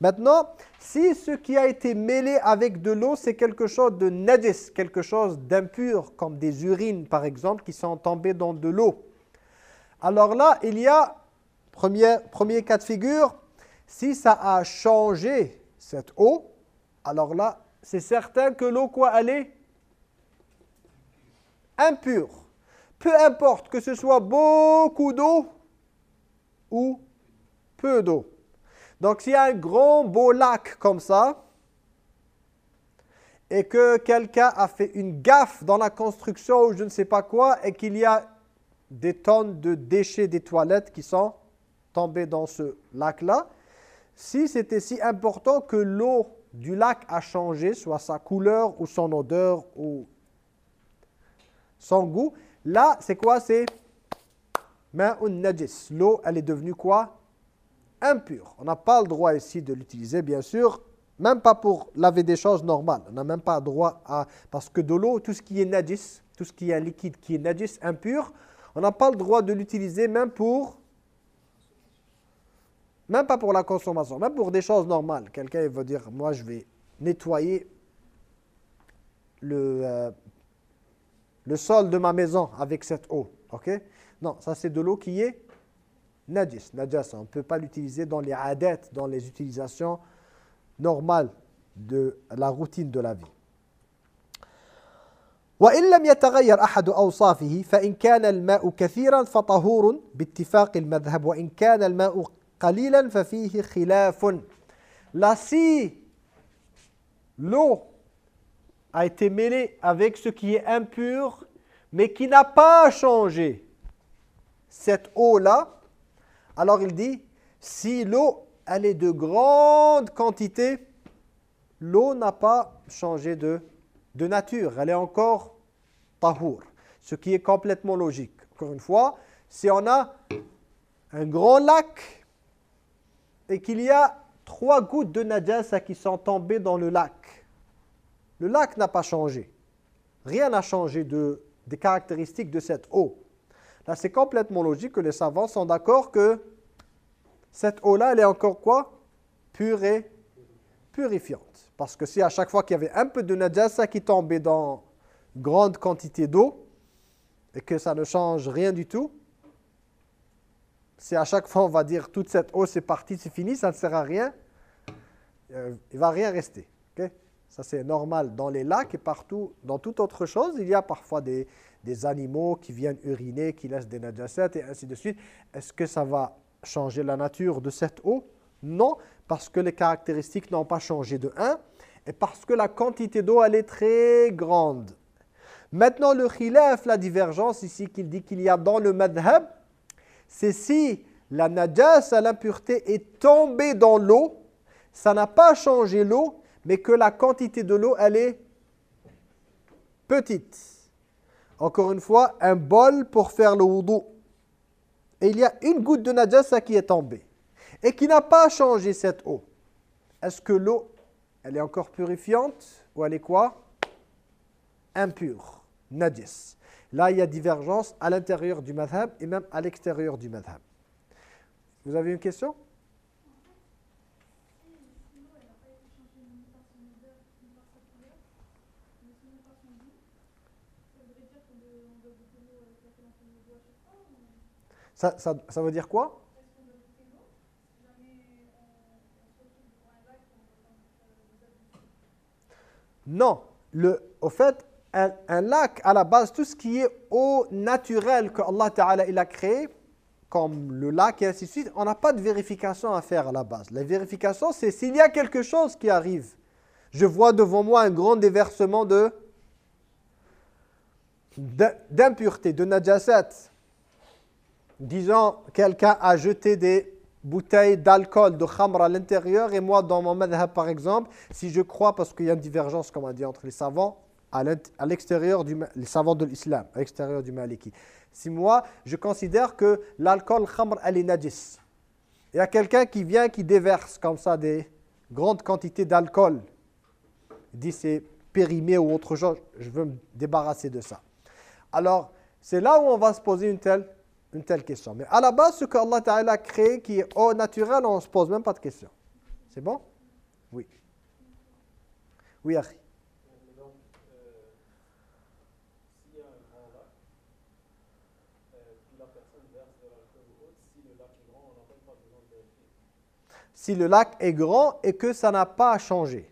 Maintenant, si ce qui a été mêlé avec de l'eau, c'est quelque chose de najis, quelque chose d'impur, comme des urines par exemple, qui sont tombées dans de l'eau. Alors là, il y a, premier, premier cas de figure, si ça a changé cette eau, alors là, c'est certain que l'eau, quoi, elle est impure. Peu importe que ce soit beaucoup d'eau ou peu d'eau. Donc, s'il y a un grand beau lac comme ça, et que quelqu'un a fait une gaffe dans la construction ou je ne sais pas quoi, et qu'il y a des tonnes de déchets des toilettes qui sont tombés dans ce lac-là, si c'était si important que l'eau du lac a changé, soit sa couleur ou son odeur ou son goût, là, c'est quoi? C'est. L'eau, elle est devenue quoi? Impure. On n'a pas le droit ici de l'utiliser, bien sûr, même pas pour laver des choses normales. On n'a même pas le droit à... Parce que de l'eau, tout ce qui est najis, tout ce qui est un liquide qui est najis, impur, on n'a pas le droit de l'utiliser même pour même pas pour la consommation, même pour des choses normales. Quelqu'un va dire, moi je vais nettoyer le, euh, le sol de ma maison avec cette eau. ok? Non, ça c'est de l'eau qui est najis. Najis, on ne peut pas l'utiliser dans les adètes, dans les utilisations normales de la routine de la vie. وإن لم يتغير أحد أوصافه فإن كان الماء كثيرا فطهور باتفاق المذهب وإن كان الماء Là, si l'eau a été mêlée avec ce qui est impur, mais qui n'a pas changé cette eau-là, alors il dit, si l'eau, elle est de grande quantité, l'eau n'a pas changé de, nature, elle est encore tahour, ce qui est complètement logique. Encore une fois, si on a un grand lac et qu'il y a trois gouttes de najasa qui sont tombées dans le lac. Le lac n'a pas changé. Rien n'a changé de, des caractéristiques de cette eau. C'est complètement logique que les savants sont d'accord que cette eau-là, elle est encore quoi? Pure et purifiante. Parce que si à chaque fois qu'il y avait un peu de najasa qui tombait dans grande quantité d'eau, et que ça ne change rien du tout, si à chaque fois on va dire toute cette eau c'est parti, c'est fini, ça ne sert à rien, euh, il ne va rien rester. Ça c'est normal dans les lacs et partout, dans toute autre chose, il y a parfois des, des animaux qui viennent uriner, qui laissent des najasat et ainsi de suite. Est-ce que ça va changer la nature de cette eau? Non, parce que les caractéristiques n'ont pas changé de 1 et parce que la quantité d'eau elle est très grande. Maintenant le khilaf, la divergence ici qu'il dit qu'il y a dans le madhab, c'est si la najas, l'impureté, est tombée dans l'eau, ça n'a pas changé l'eau, mais que la quantité de l'eau, elle est petite. Encore une fois, un bol pour faire le wudu. Et il y a une goutte de najasa qui est tombée et qui n'a pas changé cette eau. Est-ce que l'eau, elle est encore purifiante ou elle est quoi? Impure, najis. Là, il y a divergence à l'intérieur du madhab et même à l'extérieur du madhab. Vous avez une question? Ça, ça, ça veut dire quoi? Non. Le, au fait, un, lac, à la base, tout ce qui est eau naturelle que Allah Ta'ala a créé, comme le lac et ainsi de suite, on n'a pas de vérification à faire à la base. La vérification, c'est s'il y a quelque chose qui arrive. Je vois devant moi un grand déversement de d'impureté, de najasat. Disons, quelqu'un a jeté des bouteilles d'alcool, de khamr à l'intérieur, et moi, dans mon madhab, par exemple, si je crois, parce qu'il y a une divergence, comme on dit, entre les savants, à l'extérieur du savants de l'islam, à l'extérieur du maliki. Si moi, je considère que l'alcool khamr, elle est najis. Il y a quelqu'un qui vient, qui déverse comme ça des grandes quantités d'alcool. Dit c'est périmé ou autre chose, je veux me débarrasser de ça. Alors, c'est là où on va se poser une telle une telle question. Mais à la base, ce que Allah Ta'ala a créé, qui est au naturel, on ne se pose même pas de question. C'est bon? Oui. Oui, Akhi. Si le lac est grand et que ça n'a pas changé.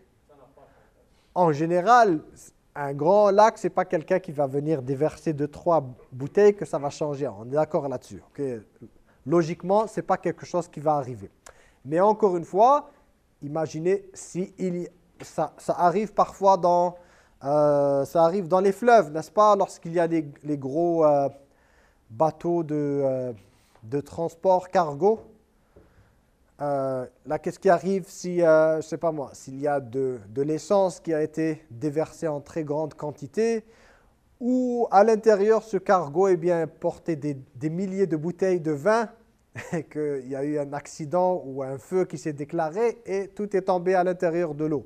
En général, un grand lac, ce n'est pas quelqu'un qui va venir déverser deux, trois bouteilles que ça va changer. On est d'accord là-dessus. Logiquement, ce n'est pas quelque chose qui va arriver. Mais encore une fois, imaginez si ça, arrive parfois dans, euh, ça arrive dans les fleuves, n'est-ce pas? Lorsqu'il y a les gros euh, bateaux euh, de transport cargo, euh, là, qu'est-ce qui arrive si, euh, je sais pas moi, s'il y a de, l'essence qui a été déversée en très grande quantité, ou à l'intérieur, ce cargo est bien, porté des, milliers de bouteilles de vin, et qu'il y a eu un accident ou un feu qui s'est déclaré, et tout est tombé à l'intérieur de l'eau.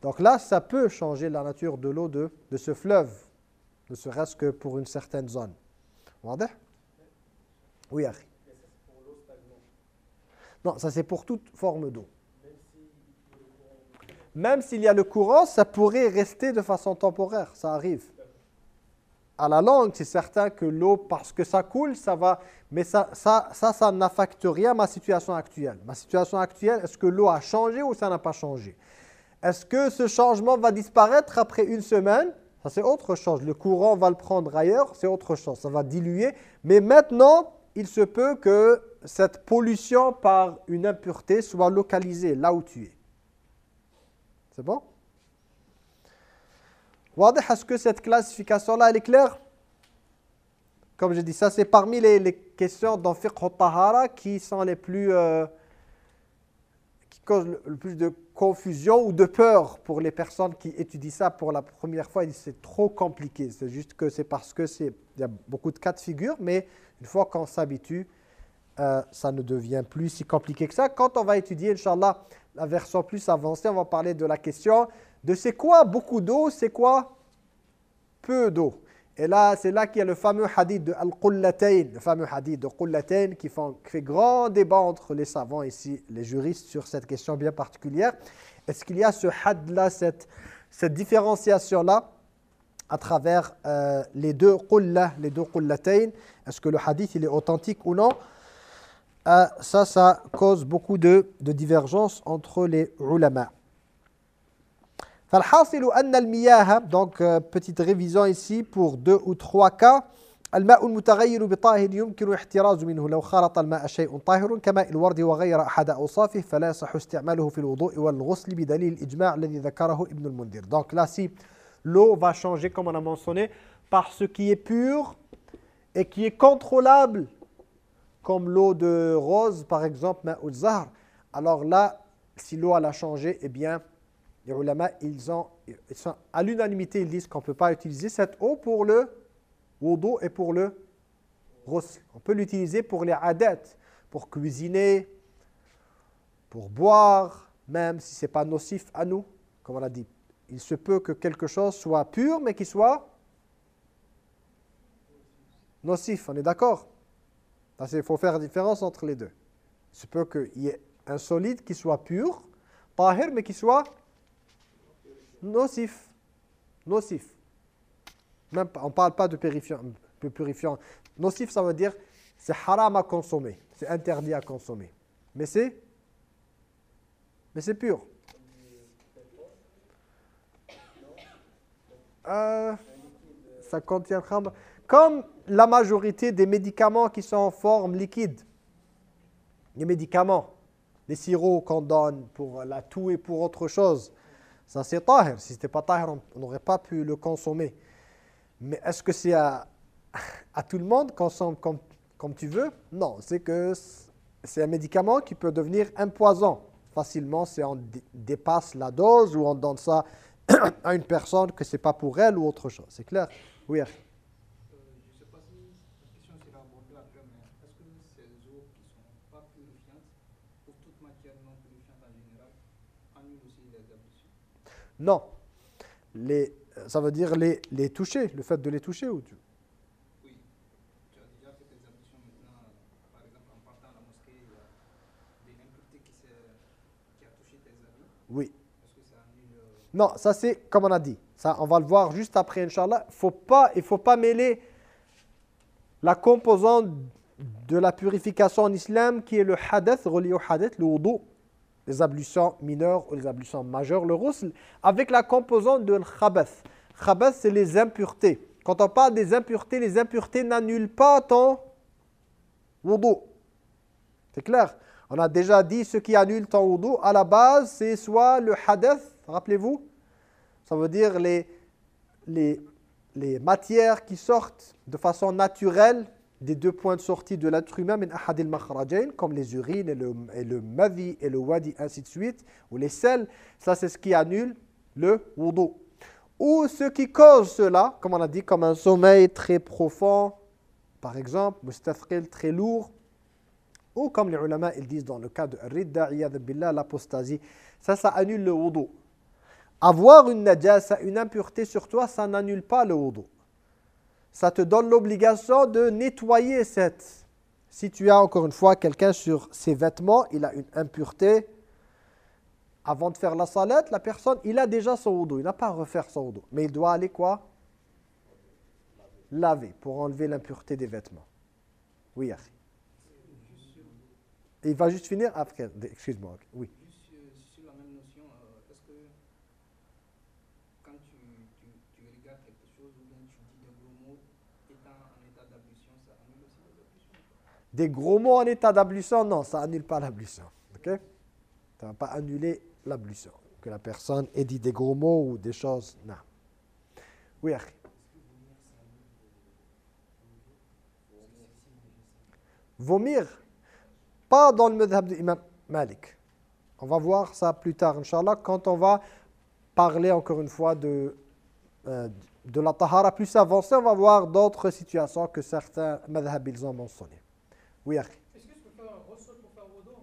Donc là, ça peut changer la nature de l'eau de, de ce fleuve, ne serait-ce que pour une certaine zone. Oui, Harry. Non, ça c'est pour toute forme d'eau. Même s'il y a le courant, ça pourrait rester de façon temporaire, ça arrive. À la langue, c'est certain que l'eau, parce que ça coule, ça va... Mais ça, ça, ça, ça n'affecte rien ma situation actuelle. Ma situation actuelle, est-ce que l'eau a changé ou ça n'a pas changé? Est-ce que ce changement va disparaître après une semaine? Ça, c'est autre chose. Le courant va le prendre ailleurs, c'est autre chose. Ça va diluer. Mais maintenant, il se peut que cette pollution par une impureté soit localisée là où tu es. C'est bon? Est-ce que cette classification-là, elle est claire? Comme je dis, ça c'est parmi les, questions dans fiqh tahara qui sont les plus... Euh, qui causent le, plus de confusion ou de peur pour les personnes qui étudient ça pour la première fois. C'est trop compliqué. C'est juste que c'est parce que c'est il y a beaucoup de cas de figure, mais une fois qu'on s'habitue, euh, ça ne devient plus si compliqué que ça. Quand on va étudier, Inch'Allah, la version plus avancée, on va parler de la question de c'est quoi beaucoup d'eau, c'est quoi peu d'eau. Et là, c'est là qu'il y a le fameux hadith de Al-Qullatayn, le fameux hadith de Qullatayn qui, fait grand débat entre les savants ici, les juristes, sur cette question bien particulière. Est-ce qu'il y a ce had-là, cette, cette différenciation-là à travers euh, les deux qullah, les deux qullatayn Est-ce que le hadith il est authentique ou non? euh, ça, ça cause beaucoup de, de divergences entre les ulama. فالحاصل أن المياه donc euh, petite révision ici pour deux ou trois cas الماء المتغير بطاهر يمكن احتراز منه لو خالط الماء شيء طاهر كماء الورد وغير أحد أوصافه فلا يصح استعماله في الوضوء والغسل بدليل الإجماع الذي ذكره ابن المنذر donc là si l'eau va changer comme on a mentionné par ce qui est pur et qui est contrôlable comme l'eau de rose, par exemple, alors là, si l'eau a changé, eh bien, les ulama, ils ont à l'unanimité, ils disent qu'on ne peut pas utiliser cette eau pour le wudu et pour le ghusl. On peut l'utiliser pour les adat, pour cuisiner, pour boire, même si ce n'est pas nocif à nous, comme on a dit. Il se peut que quelque chose soit pur, mais qu'il soit nocif, on est d'accord? Il faut faire la différence entre les deux. Il peut qu'il y ait un solide qui soit pur, tahir, mais qui soit nocif. Nocif. On ne parle pas de purifiant. Nocif, ça veut dire c'est haram à consommer. C'est interdit à consommer. Mais c'est mais c'est pur. Euh, ça contient. Comme la majorité des médicaments qui sont en forme liquide. Les médicaments, les sirops qu'on donne pour la toux et pour autre chose. Ça c'est tahir. Si ce n'était pas tahir, on n'aurait pas pu le consommer. Mais est-ce que c'est à, tout le monde, consomme comme, comme tu veux? Non, c'est que c'est un médicament qui peut devenir un poison facilement si on dé- dépasse la dose ou on donne ça à une personne que c'est pas pour elle ou autre chose. C'est clair? Oui. Akhi. Euh, je ne sais pas si la question sera abordée après, mais est-ce que ces eaux qui ne sont pas purifiantes, pour toute matière non purifiante en général, annulent aussi les ablutions Non. Les, ça veut dire les, les toucher, le fait de les toucher ou tu- Oui. Tu as déjà fait tes ablutions maintenant, par exemple en partant à la mosquée, il y a des impuretés qui, s'est- qui a touché tes habits. Oui. Est-ce que ça annule euh, Non, ça c'est comme on a dit. Ça, on va le voir juste après, Inch'Allah. Faut pas, il ne faut pas mêler la composante de la purification en islam qui est le hadith, relié au hadith, le wudu, les ablutions mineures ou les ablutions majeures, le ghusl, avec la composante de khabath. Khabath, c'est les impuretés. Quand on parle des impuretés, les impuretés n'annulent pas ton wudu. C'est clair On a déjà dit ce qui annule ton wudu, à la base, c'est soit le hadith, rappelez-vous, ça veut dire les, les, les matières qui sortent de façon naturelle des deux points de sortie de l'être humain, comme les urines et le, et et le wadi, ainsi de suite, ou les sels, ça c'est ce qui annule le wudu. Ou ce qui cause cela, comme on a dit, comme un sommeil très profond, par exemple, très lourd, ou comme les ulama ils disent dans le cas de ridda, billah, l'apostasie, ça, ça annule le wudu. Avoir une najasa, une impureté sur toi, ça n'annule pas le wudu. Ça te donne l'obligation de nettoyer cette. Si tu as encore une fois quelqu'un sur ses vêtements, il a une impureté, avant de faire la salat, la personne, il a déjà son wudu, il n'a pas à refaire son wudu. Mais il doit aller quoi? Laver pour enlever l'impureté des vêtements. Oui. Et il va juste finir après. Excuse-moi. Oui. Juste sur, sur la même notion, euh, est-ce que quand tu, tu, tu regardes quelque chose ou bien tu dis des gros mots, étant en état d'ablution, ça annule aussi les ablutions ou pas Des gros mots en état d'ablution, non, ça annule pas l'ablution. Ok? Ça ne va pas annuler l'ablution. Que la personne ait dit des gros mots ou des choses. Non. Oui, Akhi. Vomir, pas dans le madhab de Malik. On va voir ça plus tard, Inch'Allah, quand on va parler encore une fois de, euh, de la tahara plus avancée, on va voir d'autres situations que certains madhab ils ont mentionnées. Oui, Akhi. Est-ce que je peux faire un ressort pour faire wudu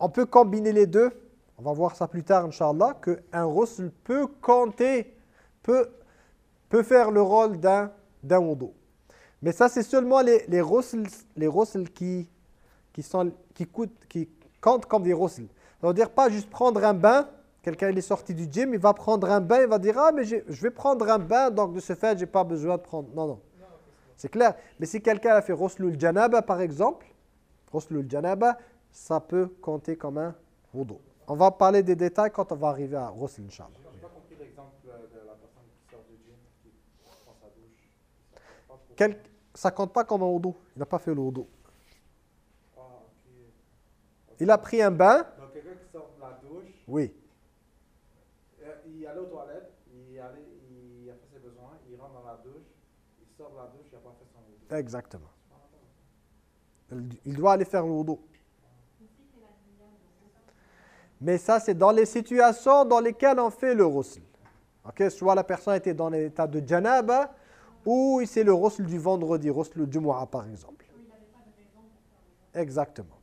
On peut combiner les deux. On va voir ça plus tard, Inch'Allah, qu'un ghusl peut compter, peut, peut faire le rôle d'un wudu. Mais ça, c'est seulement les, les les qui, qui, sont, qui, coûtent, qui comptent comme des ghusls. Ça veut dire pas juste prendre un bain. Quelqu'un est sorti du gym, il va prendre un bain, il va dire « Ah, mais je vais prendre un bain, donc de ce fait, je n'ai pas besoin de prendre... » Non, non. C'est clair. Mais si quelqu'un a fait Roslul Janaba, par exemple, Roslul Janaba, ça peut compter comme un wudu. On va parler des détails quand on va arriver à Rosl, Inch'Allah. Je n'ai pas compris l'exemple de la personne qui sort du gym, qui prend sa douche. Ça compte pas pour- Quel- Ça compte pas comme un wudu. Il n'a pas fait le wudu. Ah. Il a pris un bain. Donc, quelqu'un qui sort de la douche, Oui. euh, il allait aux toilettes, il, allait, il a fait ses besoins, il rentre dans la douche, il sort de la douche, il n'a pas fait son wudu. Exactement. Il- doit aller faire le wudu. Mais ça, c'est dans les situations dans lesquelles on fait le ghusl. Ok, Soit la personne était dans l'état de janaba ou c'est le rosl du vendredi, rosl du Jumu'ah par exemple. Exactement.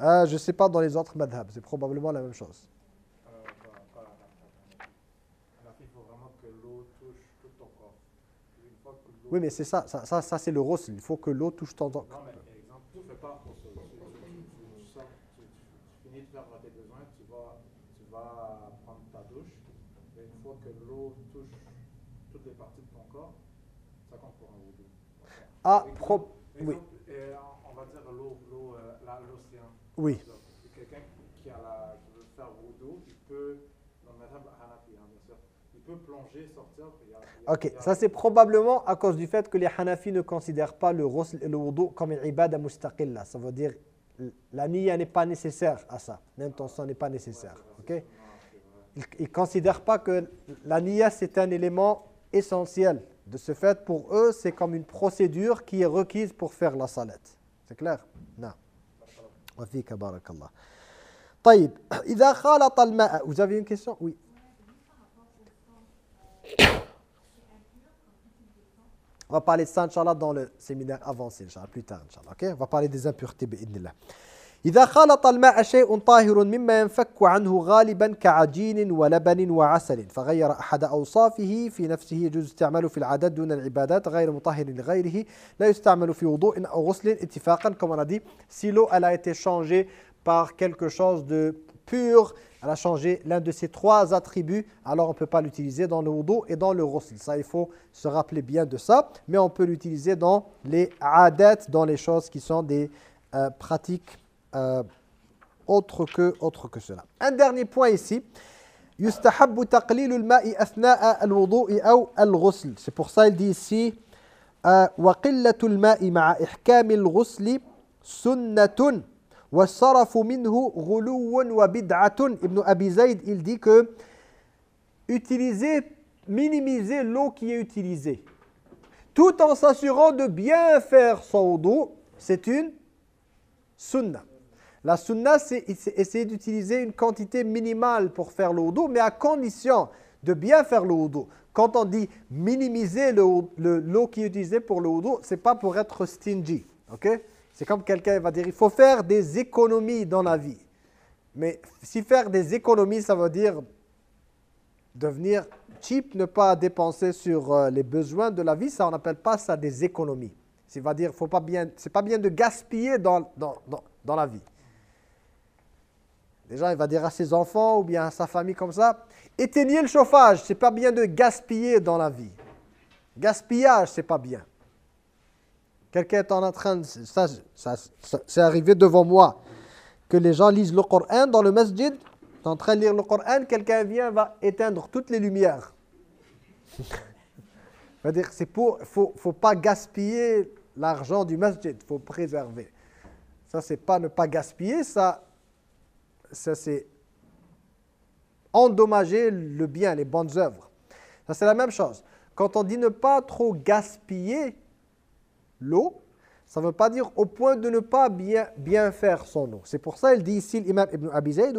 Euh, je ne sais pas dans les autres madhabs, c'est probablement la même chose. Euh, pas- pas la madhab hanafi. Hanafi, il faut vraiment que l'eau touche tout ton corps. Une fois que l'eau- Oui, mais c'est ça, ça, ça, ça, c'est le rosl. Il faut que l'eau touche ton. Non, mais exemple, tu ne fais pas. Tu, finis de faire tes besoins, tu vas, tu vas prendre ta douche. Et une fois que l'eau touche toutes les parties de ton corps, ça compte pour un wudu. Ah, Exemple- pro- oui. exemple, euh, on va dire l'eau, l'eau, euh, l'océan. Oui. Quelqu'un qui, a la, qui veut faire wudu, il peut, dans le madhab hanafi, hein, bien sûr, plonger, sortir. Ok, ça c'est probablement à cause du fait que les Hanafis ne considèrent pas le, ghusl et le wudu comme une ibada mustaqilla. Ça veut dire la niya n'est pas nécessaire à ça. L'intention n'est pas nécessaire. ok? ils ne considèrent pas que la niya c'est un élément essentiel. De ce fait, pour eux, c'est comme une procédure qui est requise pour faire la salette. C'est clair? Non. Vous avez une question? Oui. On va parler de ça, Inch'Allah, dans le séminaire avancé, Inch'Allah, plus tard, Inch'Allah. Okay? On va parler des impuretés, B'idnillah. إذا خالط الماء شيء طاهر مما ينفك عنه غالبا كعجين ولبن وعسل فغير أحد أوصافه في نفسه يجوز استعماله في العادات دون العبادات غير مطهر لغيره لا يستعمل في وضوء أو غسل اتفاقا كما نقول سيلو elle a été changée par quelque chose de pur elle a changé l'un de ces trois attributs alors on ne peut pas l'utiliser dans le wudu et dans le ghusl ça il faut se rappeler bien de ça mais on peut l'utiliser dans les adat dans les choses qui sont des euh, pratiques euh, autre que, autre que cela. Un dernier point ici. يستحب تقليل الماء أثناء الوضوء أو الغسل. C'est pour ça il dit ici آه، وقلة الماء مع إحكام الغسل سنة il dit que utiliser, minimiser l'eau qui est utilisée, tout en s'assurant de bien faire son dos, c'est une sunna. La sunna, c'est essayer d'utiliser une quantité minimale pour faire le wudu, mais à condition de bien faire le. Quand on dit minimiser l'eau le, qui est utilisée pour le wudu, ce n'est pas pour être stingy. ok? C'est comme quelqu'un va dire, il faut faire des économies dans la vie. Mais si faire des économies, ça veut dire devenir cheap, ne pas dépenser sur euh, les besoins de la vie, ça on n'appelle pas ça des économies. C'est va dire, faut pas bien, c'est pas bien de gaspiller dans, dans la vie. Déjà, il va dire à ses enfants ou bien à sa famille comme ça, éteignez le chauffage, c'est pas bien de gaspiller dans la vie. Gaspillage, c'est pas bien. Quelqu'un est en train de... Ça, ça, c'est arrivé devant moi que les gens lisent le Coran dans le masjid, sont en train de lire le Coran, quelqu'un vient, va éteindre toutes les lumières. C'est-à-dire, c'est pour, faut, faut pas gaspiller l'argent du masjid, faut préserver. Ça, c'est pas ne pas gaspiller, ça, ça c'est endommager le bien, les bonnes œuvres. Ça, c'est la même chose. Quand on dit ne pas trop gaspiller l'eau, ça ne veut pas dire au point de ne pas bien, faire son eau. C'est pour ça qu'il dit ici l'imam Ibn Abi Zayd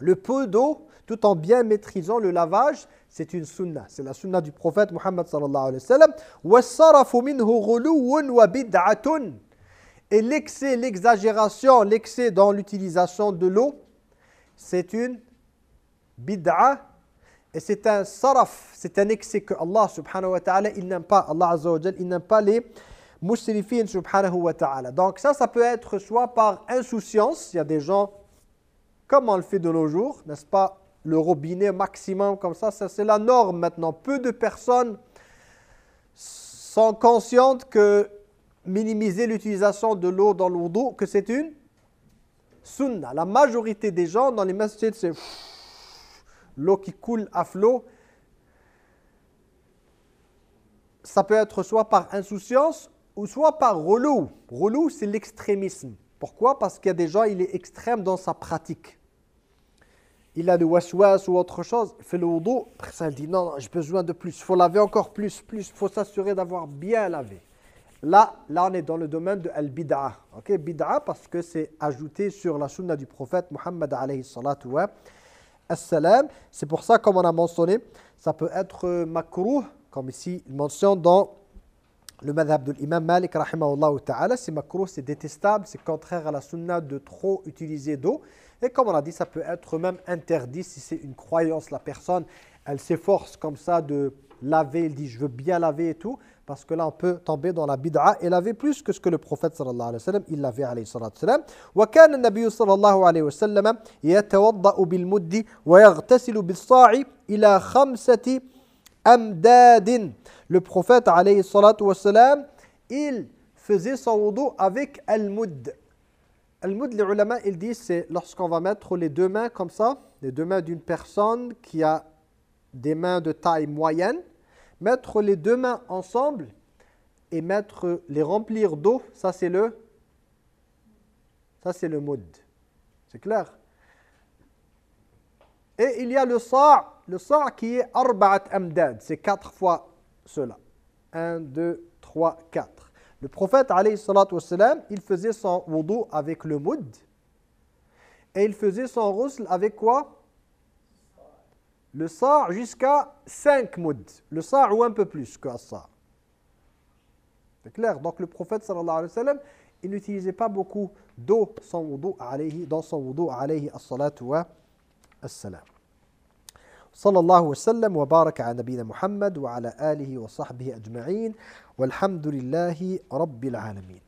Le peu d'eau, tout en bien maîtrisant le lavage, c'est une sunna. C'est la sunna du prophète Muhammad sallallahu alayhi wa sallam. Et l'excès, l'exagération, l'excès dans l'utilisation de l'eau, c'est une bid'a et c'est un saraf, c'est un excès que Allah subhanahu wa ta'ala, il n'aime pas, Allah azza wa il n'aime pas les musrifin subhanahu wa ta'ala. Donc ça, ça peut être soit par insouciance, il y a des gens, comme on le fait de nos jours, n'est-ce pas, le robinet maximum comme ça, ça c'est la norme maintenant. Peu de personnes sont conscientes que minimiser l'utilisation de l'eau dans wudu, que c'est une sunna. La majorité des gens dans les masjids, c'est l'eau qui coule à flot. Ça peut être soit par insouciance ou soit par relou. Relou, c'est l'extrémisme. Pourquoi? Parce qu'il y a des gens, il est extrême dans sa pratique. Il a le waswas ou autre chose, il fait le wudu, il dit non, j'ai besoin de plus, il faut laver encore plus, plus, il faut s'assurer d'avoir bien lavé. Là, là, on est dans le domaine de al-bid'a. Ok, bid'a parce que c'est ajouté sur la sunna du prophète Muhammad alayhi salatu wa salam. C'est pour ça, comme on a mentionné, ça peut être euh, makruh, comme ici il mentionne dans le madhab de l'imam Malik ta'ala. C'est makruh, c'est détestable, c'est contraire à la sunna de trop utiliser d'eau. Et comme on a dit, ça peut être même interdit si c'est une croyance. La personne, elle s'efforce comme ça de laver, il dit je veux bien laver et tout Parce que là, on peut tomber dans la bid'a et laver plus que ce que le prophète sallallahu alayhi wa sallam, il lavait alayhi sallallahu alayhi wa sallam. وكان النبي صلى الله عليه وسلم يتوضأ بالمد ويغتسل بالصاع إلى خمسة أمداد. Le prophète alayhi salatu wa sallam, il faisait son wudu avec al-mud. Al-mud, les ulama, ils disent, c'est lorsqu'on va mettre les deux mains comme ça, les deux mains d'une personne qui a des mains de taille moyenne, Mettre les deux mains ensemble et les remplir d'eau, ça c'est le ça c'est le moud. C'est clair? Et il y a le sa' le sa' qui est arba'at amdad, c'est quatre fois cela. Un, deux, trois, quatre. Le prophète alayhi il faisait son wudu avec le moud et il faisait son roussel avec quoi? le sa' jusqu'à 5 mouds. Le sa' ou un peu plus que sa'. C'est clair Donc le prophète sallallahu alayhi wa sallam, il n'utilisait pas beaucoup d'eau son wudu alayhi, dans son wudu alayhi as-salatu wa as-salam. صلى الله وسلم وبارك على نبينا محمد وعلى آله وصحبه أجمعين والحمد لله رب العالمين